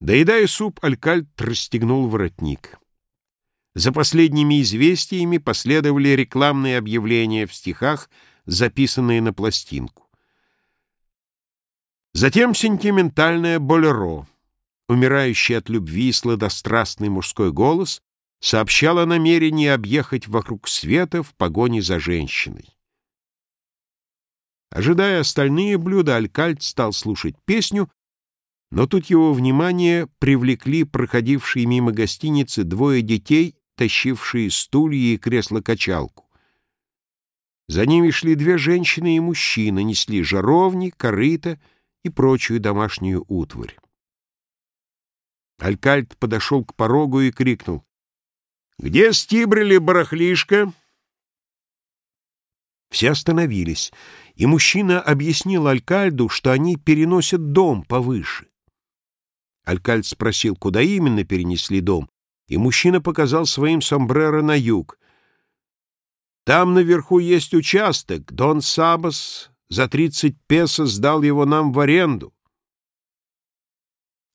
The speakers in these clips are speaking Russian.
Доедая суп, Алькальт расстегнул воротник. За последними известиями последовали рекламные объявления в стихах, записанные на пластинку. Затем сентиментальное болеро. Умирающий от любви сладострастный мужской голос сообщал о намерении объехать вокруг света в погоне за женщиной. Ожидая остальные блюда, Алькальт стал слушать песню, но тут его внимание привлекли проходившие мимо гостиницы двое детей, тащившие стулья и кресло-качалку. За ними шли две женщины и мужчина, несли жаровни, корыто и прочую домашнюю утварь. Алькальт подошел к порогу и крикнул. «Где стибрили барахлишко?» Все остановились, и мужчина объяснил Алькальду, что они переносят дом повыше. Алькальд спросил, куда именно перенесли дом, и мужчина показал своим сомбреро на юг. «Там наверху есть участок. Дон Сабас за тридцать песо сдал его нам в аренду».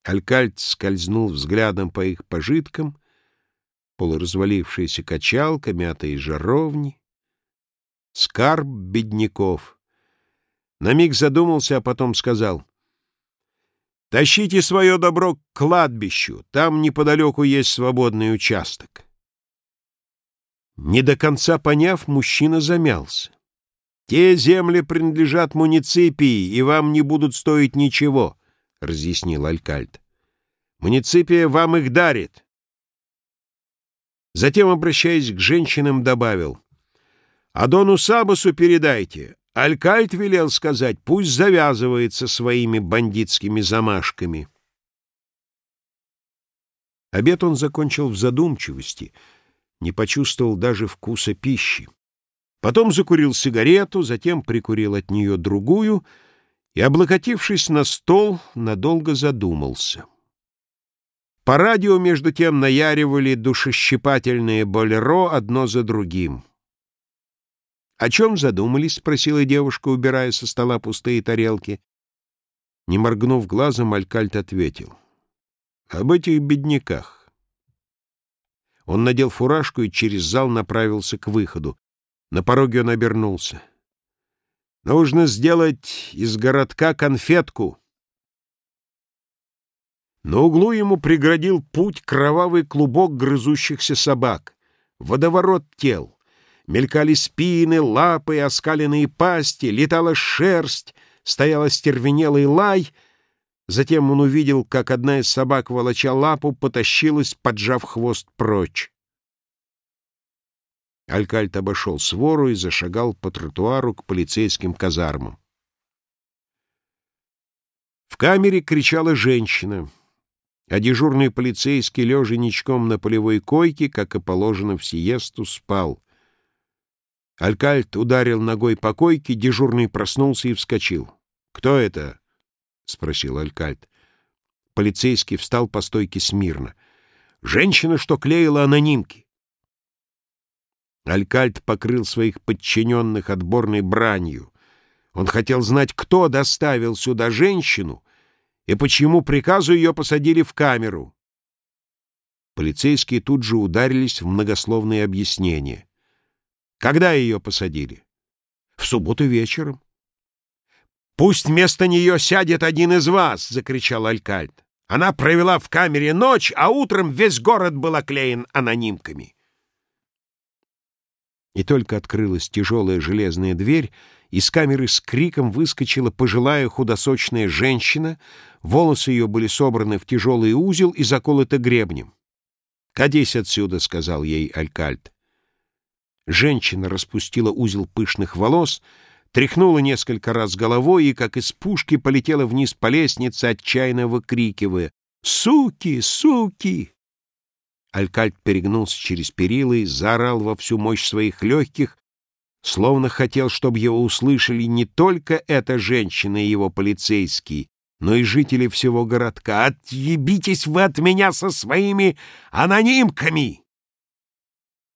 Алькальд скользнул взглядом по их пожиткам, полуразвалившаяся качалка, мятые жаровни, скарб бедняков. На миг задумался, а потом сказал — Тащите свое добро к кладбищу, там неподалеку есть свободный участок. Не до конца поняв, мужчина замялся. «Те земли принадлежат муниципии, и вам не будут стоить ничего», — разъяснил Алькальд. «Муниципия вам их дарит». Затем, обращаясь к женщинам, добавил. «Адону Сабасу передайте, Алькальт велел сказать, пусть завязывается своими бандитскими замашками. Обед он закончил в задумчивости, не почувствовал даже вкуса пищи. Потом закурил сигарету, затем прикурил от нее другую и, облокотившись на стол, надолго задумался. По радио, между тем, наяривали душещипательные болеро одно за другим — «О чем задумались?» — спросила девушка, убирая со стола пустые тарелки. Не моргнув глазом, Алькальт ответил. «Об этих бедняках». Он надел фуражку и через зал направился к выходу. На пороге он обернулся. «Нужно сделать из городка конфетку». На углу ему преградил путь кровавый клубок грызущихся собак, водоворот тел. Мелькали спины, лапы, оскаленные пасти, летала шерсть, стояла стервенелый лай. Затем он увидел, как одна из собак, волоча лапу, потащилась, поджав хвост прочь. Алькальт обошел свору и зашагал по тротуару к полицейским казармам. В камере кричала женщина, а дежурный полицейский, лежа ничком на полевой койке, как и положено в сиесту, спал. Алькальт ударил ногой по койке, дежурный проснулся и вскочил. «Кто это?» — спросил Алькальт. Полицейский встал по стойке смирно. «Женщина, что клеила анонимки». Алькальт покрыл своих подчиненных отборной бранью. Он хотел знать, кто доставил сюда женщину и почему приказу ее посадили в камеру. Полицейские тут же ударились в многословные объяснения. Когда ее посадили? В субботу вечером. «Пусть вместо нее сядет один из вас!» — закричал Алькальд. «Она провела в камере ночь, а утром весь город был оклеен анонимками». И только открылась тяжелая железная дверь, из камеры с криком выскочила пожилая худосочная женщина, волосы ее были собраны в тяжелый узел и заколоты гребнем. «Кадись отсюда», — сказал ей Алькальд. Женщина распустила узел пышных волос, тряхнула несколько раз головой и, как из пушки, полетела вниз по лестнице, отчаянно выкрикивая «Суки! Суки!». Алькальт перегнулся через перила и заорал во всю мощь своих легких, словно хотел, чтобы его услышали не только эта женщина и его полицейские, но и жители всего городка. «Отъебитесь вы от меня со своими анонимками!»